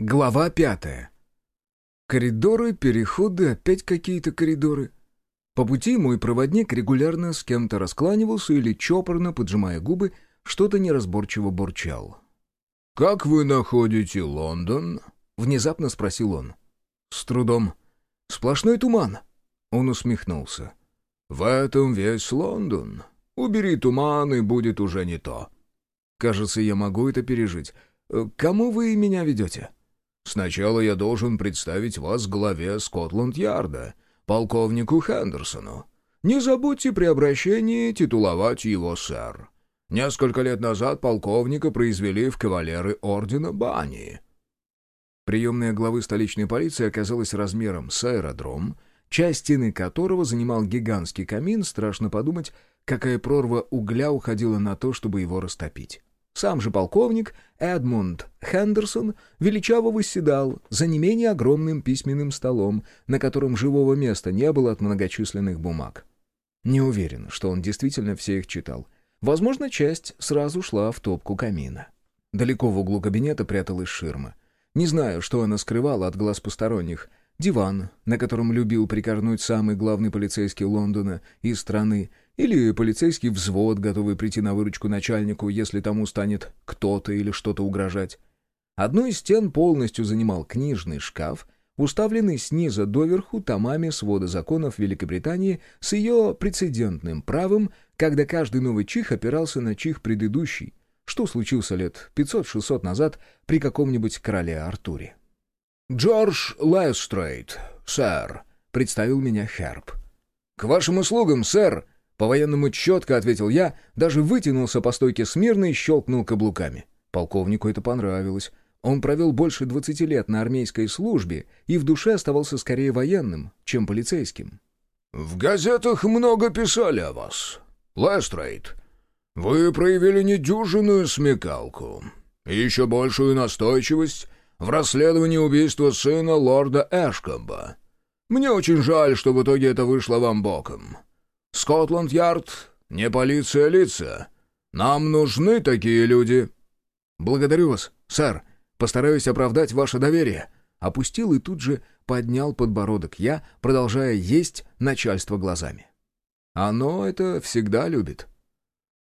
Глава пятая. Коридоры, переходы, опять какие-то коридоры. По пути мой проводник регулярно с кем-то раскланивался или чопорно, поджимая губы, что-то неразборчиво бурчал. «Как вы находите Лондон?» — внезапно спросил он. «С трудом. Сплошной туман». Он усмехнулся. «В этом весь Лондон. Убери туман, и будет уже не то». «Кажется, я могу это пережить. Э, кому вы меня ведете?» Сначала я должен представить вас главе Скотланд-Ярда, полковнику Хендерсону. Не забудьте при обращении титуловать его сэр. Несколько лет назад полковника произвели в кавалеры ордена Бани». Приемная главы столичной полиции оказалась размером с аэродром, часть стены которого занимал гигантский камин, страшно подумать, какая прорва угля уходила на то, чтобы его растопить. Сам же полковник Эдмунд Хендерсон величаво восседал за не менее огромным письменным столом, на котором живого места не было от многочисленных бумаг. Не уверен, что он действительно все их читал. Возможно, часть сразу шла в топку камина. Далеко в углу кабинета пряталась ширма. Не знаю, что она скрывала от глаз посторонних. Диван, на котором любил прикорнуть самый главный полицейский Лондона и страны, или полицейский взвод, готовый прийти на выручку начальнику, если тому станет кто-то или что-то угрожать. Одну из стен полностью занимал книжный шкаф, уставленный снизу доверху томами свода законов Великобритании с ее прецедентным правом, когда каждый новый чих опирался на чих предыдущий, что случился лет 500-600 назад при каком-нибудь короле Артуре. «Джордж Лестрейд, сэр», — представил меня Херб. «К вашим услугам, сэр», по-военному четко ответил я, даже вытянулся по стойке смирно и щелкнул каблуками. Полковнику это понравилось. Он провел больше двадцати лет на армейской службе и в душе оставался скорее военным, чем полицейским. «В газетах много писали о вас. Лестрейд, вы проявили недюжинную смекалку и еще большую настойчивость в расследовании убийства сына лорда Эшкомба. Мне очень жаль, что в итоге это вышло вам боком. Скотланд-Ярд — не полиция лица. Нам нужны такие люди». «Благодарю вас, сэр. Постараюсь оправдать ваше доверие». Опустил и тут же поднял подбородок я, продолжая есть начальство глазами. Оно это всегда любит.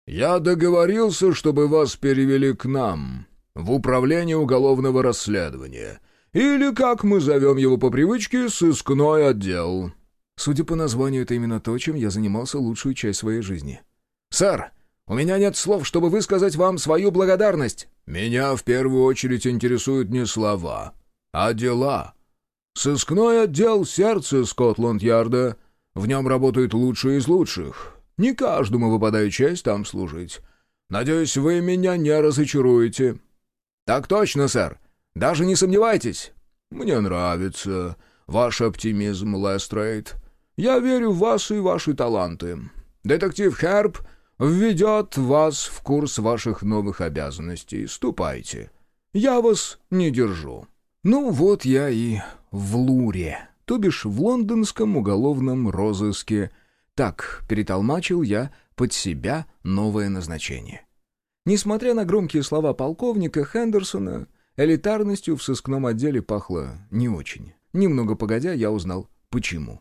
«Я договорился, чтобы вас перевели к нам, в управление уголовного расследования, или, как мы зовем его по привычке, сыскной отдел. Судя по названию, это именно то, чем я занимался лучшую часть своей жизни. «Сэр, у меня нет слов, чтобы высказать вам свою благодарность!» «Меня в первую очередь интересуют не слова, а дела. Сыскной отдел сердца Скотланд-Ярда. В нем работают лучшие из лучших. Не каждому выпадает честь там служить. Надеюсь, вы меня не разочаруете». «Так точно, сэр. Даже не сомневайтесь». «Мне нравится ваш оптимизм, Лестрейд. Я верю в вас и ваши таланты. Детектив Херб введет вас в курс ваших новых обязанностей. Ступайте. Я вас не держу». Ну вот я и в Луре, то бишь в лондонском уголовном розыске. Так перетолмачил я под себя новое назначение. Несмотря на громкие слова полковника Хендерсона, элитарностью в сыскном отделе пахло не очень. Немного погодя, я узнал, почему.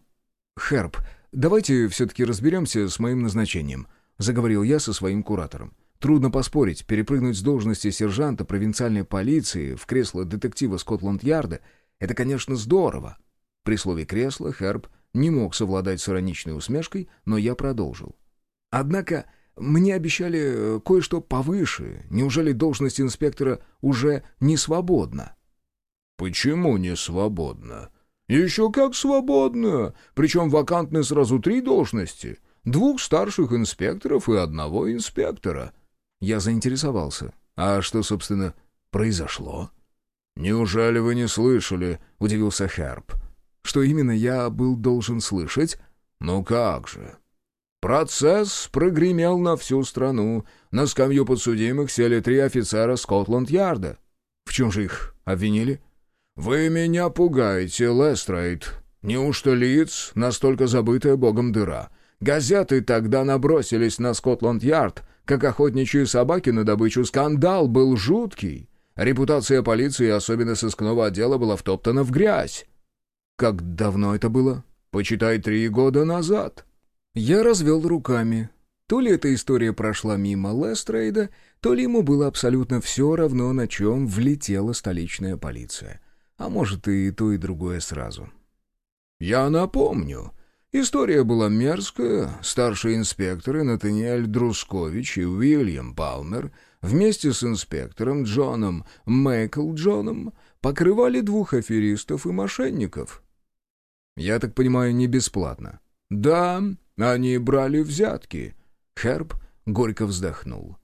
«Херб, давайте все-таки разберемся с моим назначением», — заговорил я со своим куратором. «Трудно поспорить, перепрыгнуть с должности сержанта провинциальной полиции в кресло детектива Скотланд-Ярда — это, конечно, здорово». При слове «кресло» Херб не мог совладать с ироничной усмешкой, но я продолжил. «Однако мне обещали э, кое-что повыше. Неужели должность инспектора уже не свободна?» «Почему не свободна?» «Еще как свободно! Причем вакантны сразу три должности. Двух старших инспекторов и одного инспектора». Я заинтересовался. «А что, собственно, произошло?» «Неужели вы не слышали?» — удивился Херб. «Что именно я был должен слышать?» «Ну как же!» Процесс прогремел на всю страну. На скамью подсудимых сели три офицера Скотланд-Ярда. В чем же их обвинили? «Вы меня пугаете, Лестрейд. Неужто лиц, настолько забытая богом дыра? Газеты тогда набросились на Скотланд-Ярд, как охотничьи собаки на добычу. Скандал был жуткий. Репутация полиции, особенно сыскного отдела, была втоптана в грязь. Как давно это было? Почитай, три года назад. Я развел руками. То ли эта история прошла мимо Лестрейда, то ли ему было абсолютно все равно, на чем влетела столичная полиция. А может, и то, и другое сразу. «Я напомню. История была мерзкая. Старшие инспекторы Натаниэль Друскович и Уильям Палмер вместе с инспектором Джоном Мэйкл Джоном покрывали двух аферистов и мошенников». «Я так понимаю, не бесплатно?» «Да, они брали взятки». Херб горько вздохнул.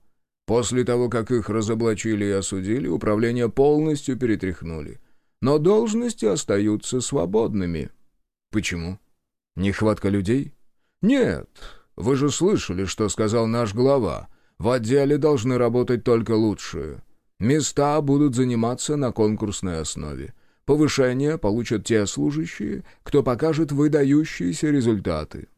После того, как их разоблачили и осудили, управление полностью перетряхнули. Но должности остаются свободными. Почему? Нехватка людей? Нет. Вы же слышали, что сказал наш глава. В отделе должны работать только лучшие. Места будут заниматься на конкурсной основе. Повышение получат те служащие, кто покажет выдающиеся результаты.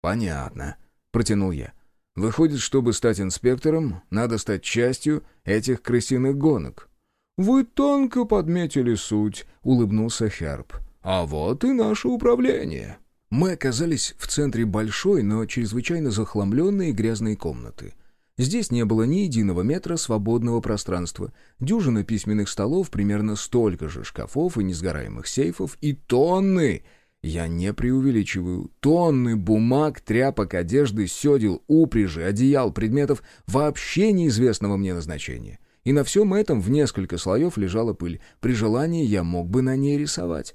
«Понятно», — протянул я. Выходит, чтобы стать инспектором, надо стать частью этих крысиных гонок. «Вы тонко подметили суть», — улыбнулся Херб. «А вот и наше управление». Мы оказались в центре большой, но чрезвычайно захламленной и грязной комнаты. Здесь не было ни единого метра свободного пространства, дюжина письменных столов, примерно столько же шкафов и несгораемых сейфов и тонны я не преувеличиваю. Тонны бумаг, тряпок, одежды, седел, упряжи, одеял, предметов вообще неизвестного мне назначения. И на всем этом в несколько слоев лежала пыль. При желании я мог бы на ней рисовать.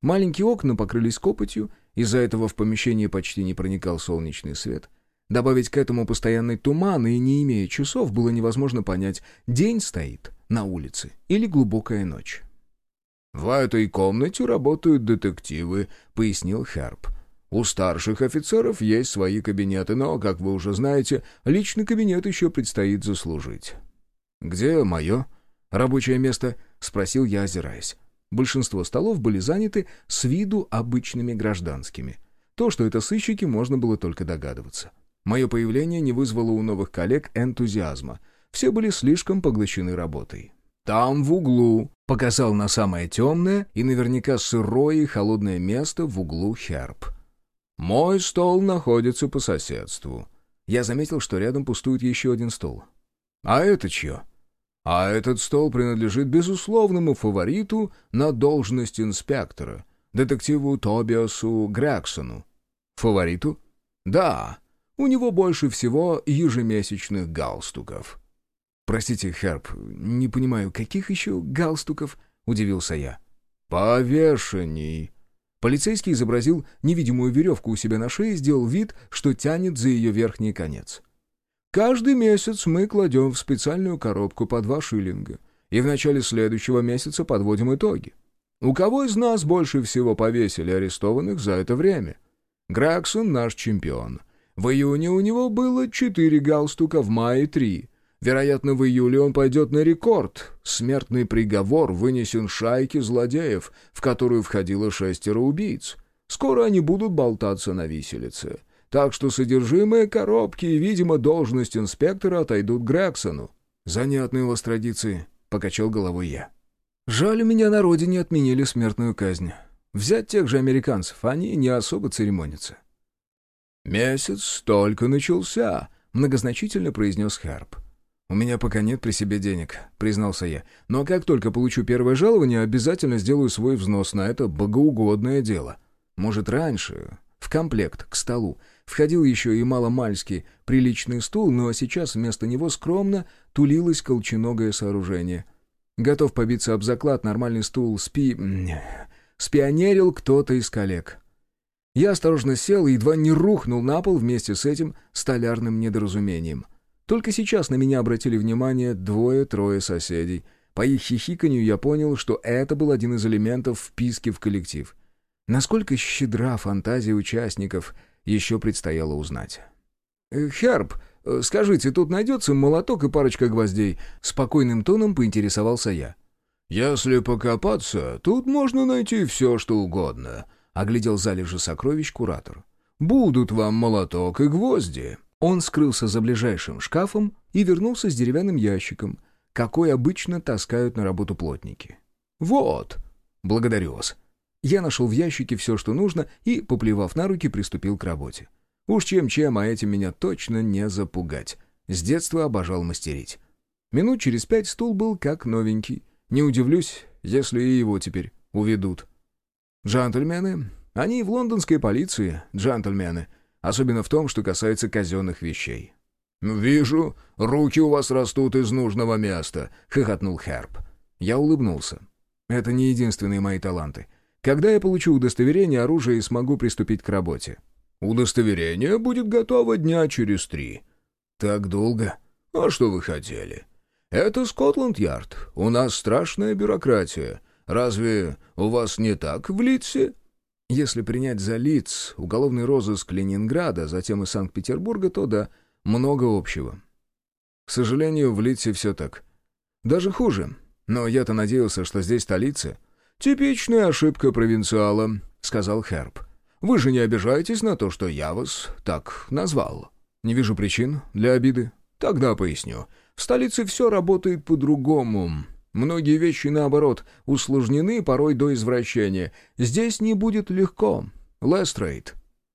Маленькие окна покрылись копотью, из-за этого в помещении почти не проникал солнечный свет. Добавить к этому постоянный туман и, не имея часов, было невозможно понять, день стоит на улице или глубокая ночь. «В этой комнате работают детективы», — пояснил Херб. «У старших офицеров есть свои кабинеты, но, как вы уже знаете, личный кабинет еще предстоит заслужить». «Где мое рабочее место?» — спросил я, озираясь. Большинство столов были заняты с виду обычными гражданскими. То, что это сыщики, можно было только догадываться. Мое появление не вызвало у новых коллег энтузиазма. Все были слишком поглощены работой. «Там в углу», — показал на самое темное и наверняка сырое и холодное место в углу Херб. «Мой стол находится по соседству». Я заметил, что рядом пустует еще один стол. «А это чье?» «А этот стол принадлежит безусловному фавориту на должность инспектора, детективу Тобиасу Грексону». «Фавориту?» «Да, у него больше всего ежемесячных галстуков». «Простите, Херб, не понимаю, каких еще галстуков?» — удивился я. «Повешений». Полицейский изобразил невидимую веревку у себя на шее и сделал вид, что тянет за ее верхний конец. «Каждый месяц мы кладем в специальную коробку по два шиллинга, и в начале следующего месяца подводим итоги. У кого из нас больше всего повесили арестованных за это время? Граксон наш чемпион. В июне у него было четыре галстука, в мае — три». Вероятно, в июле он пойдет на рекорд. Смертный приговор вынесен шайке злодеев, в которую входило шестеро убийц. Скоро они будут болтаться на виселице. Так что содержимое коробки и, видимо, должность инспектора отойдут Грексону. «Занятные у вас традиции», — покачал головой я. «Жаль, у меня на родине отменили смертную казнь. Взять тех же американцев, они не особо церемонятся». «Месяц только начался», — многозначительно произнес Харп. «У меня пока нет при себе денег», — признался я. «Но как только получу первое жалование, обязательно сделаю свой взнос на это богоугодное дело. Может, раньше, в комплект, к столу, входил еще и маломальский приличный стул, но сейчас вместо него скромно тулилось колченогое сооружение. Готов побиться об заклад, нормальный стул спи... спионерил кто-то из коллег». Я осторожно сел и едва не рухнул на пол вместе с этим столярным недоразумением — только сейчас на меня обратили внимание двое-трое соседей. По их хихиканью я понял, что это был один из элементов вписки в коллектив. Насколько щедра фантазия участников, еще предстояло узнать. «Э, «Херб, э, скажите, тут найдется молоток и парочка гвоздей?» Спокойным тоном поинтересовался я. «Если покопаться, тут можно найти все, что угодно», — оглядел залежи сокровищ куратор. «Будут вам молоток и гвозди». Он скрылся за ближайшим шкафом и вернулся с деревянным ящиком. какой обычно таскают на работу плотники. «Вот!» «Благодарю вас». Я нашел в ящике все, что нужно, и, поплевав на руки, приступил к работе. Уж чем-чем, а этим меня точно не запугать. С детства обожал мастерить. Минут через пять стул был как новенький. Не удивлюсь, если и его теперь уведут. Джентльмены, они в лондонской полиции джентльмены, особенно в том, что касается казенных вещей. «Вижу, руки у вас растут из нужного места», — хохотнул Херб. Я улыбнулся. «Это не единственные мои таланты. Когда я получу удостоверение оружия и смогу приступить к работе?» «Удостоверение будет готово дня через три». «Так долго?» «А что вы хотели?» «Это Скотланд-Ярд. У нас страшная бюрократия. Разве у вас не так в Литсе?» Если принять за лиц уголовный розыск Ленинграда, затем и Санкт-Петербурга, то да, много общего. К сожалению, в Литсе все так. Даже хуже. Но я-то надеялся, что здесь столица. «Типичная ошибка провинциала», — сказал Херб. «Вы же не обижаетесь на то, что я вас так назвал?» «Не вижу причин для обиды». «Тогда поясню. В столице все работает по-другому. Многие вещи, наоборот, усложнены порой до извращения. Здесь не будет легко. Лестрейд».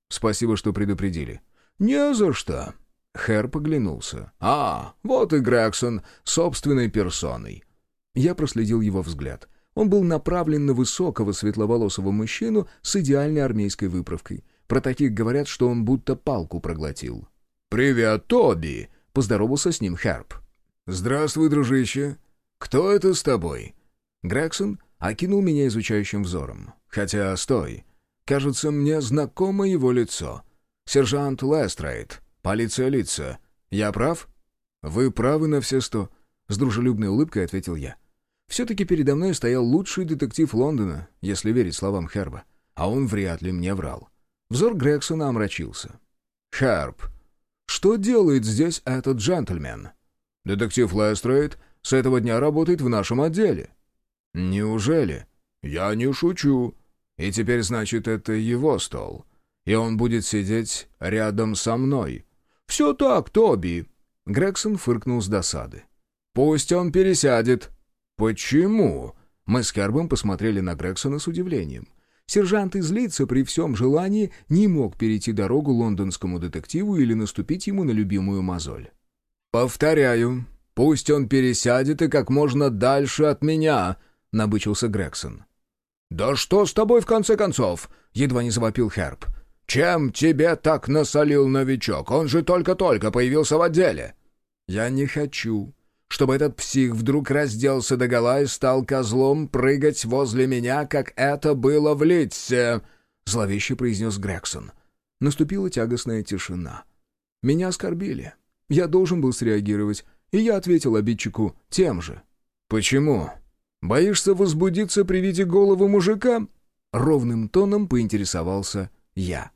«Спасибо, что предупредили». «Не за что». Хэр поглянулся. «А, вот и Грегсон, собственной персоной». Я проследил его взгляд. Он был направлен на высокого светловолосого мужчину с идеальной армейской выправкой. Про таких говорят, что он будто палку проглотил. «Привет, Тоби!» — поздоровался с ним Херб. «Здравствуй, дружище. Кто это с тобой?» Грегсон окинул меня изучающим взором. «Хотя, стой. Кажется, мне знакомо его лицо. Сержант Лестрейд, полиция лица. Я прав?» «Вы правы на все сто», — с дружелюбной улыбкой ответил я. Все-таки передо мной стоял лучший детектив Лондона, если верить словам Херба. А он вряд ли мне врал. Взор Грексона омрачился. «Херб, что делает здесь этот джентльмен?» «Детектив Лестрейд с этого дня работает в нашем отделе». «Неужели?» «Я не шучу. И теперь, значит, это его стол. И он будет сидеть рядом со мной». «Все так, Тоби». Грегсон фыркнул с досады. «Пусть он пересядет». «Почему?» Мы с Кербом посмотрели на Грексона с удивлением. Сержант из лица при всем желании не мог перейти дорогу лондонскому детективу или наступить ему на любимую мозоль. «Повторяю, пусть он пересядет и как можно дальше от меня», — набычился Грегсон. «Да что с тобой в конце концов?» — едва не завопил Херб. «Чем тебе так насолил новичок? Он же только-только появился в отделе». «Я не хочу, чтобы этот псих вдруг разделся догола и стал козлом прыгать возле меня, как это было в Литсе», — зловеще произнес Грегсон. Наступила тягостная тишина. Меня оскорбили. Я должен был среагировать, и я ответил обидчику тем же. «Почему? Боишься возбудиться при виде голого мужика?» Ровным тоном поинтересовался я.